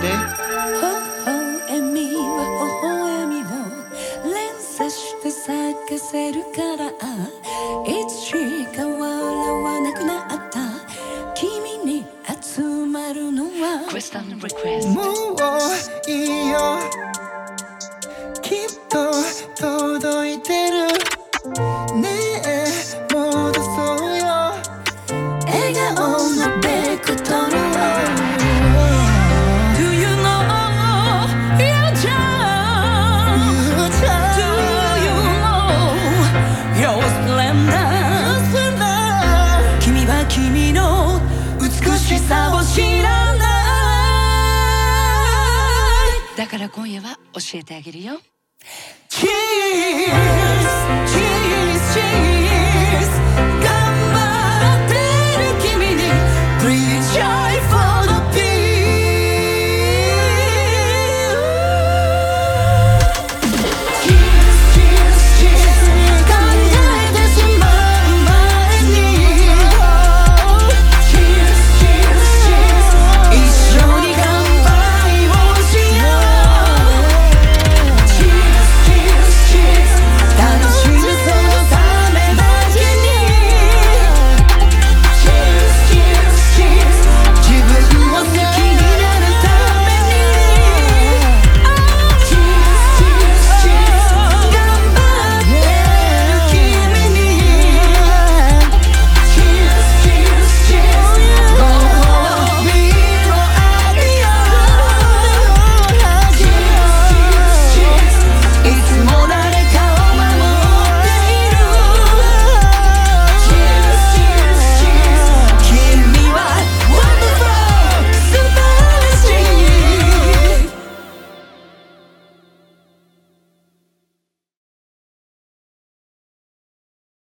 で微笑みは微笑みを連鎖して咲かせるからいつしか笑わなくなった。君に集まるのは。もういいよ。きっと届いてる。ねえ戻そうよ。笑顔。から今夜は教えてあげるよ。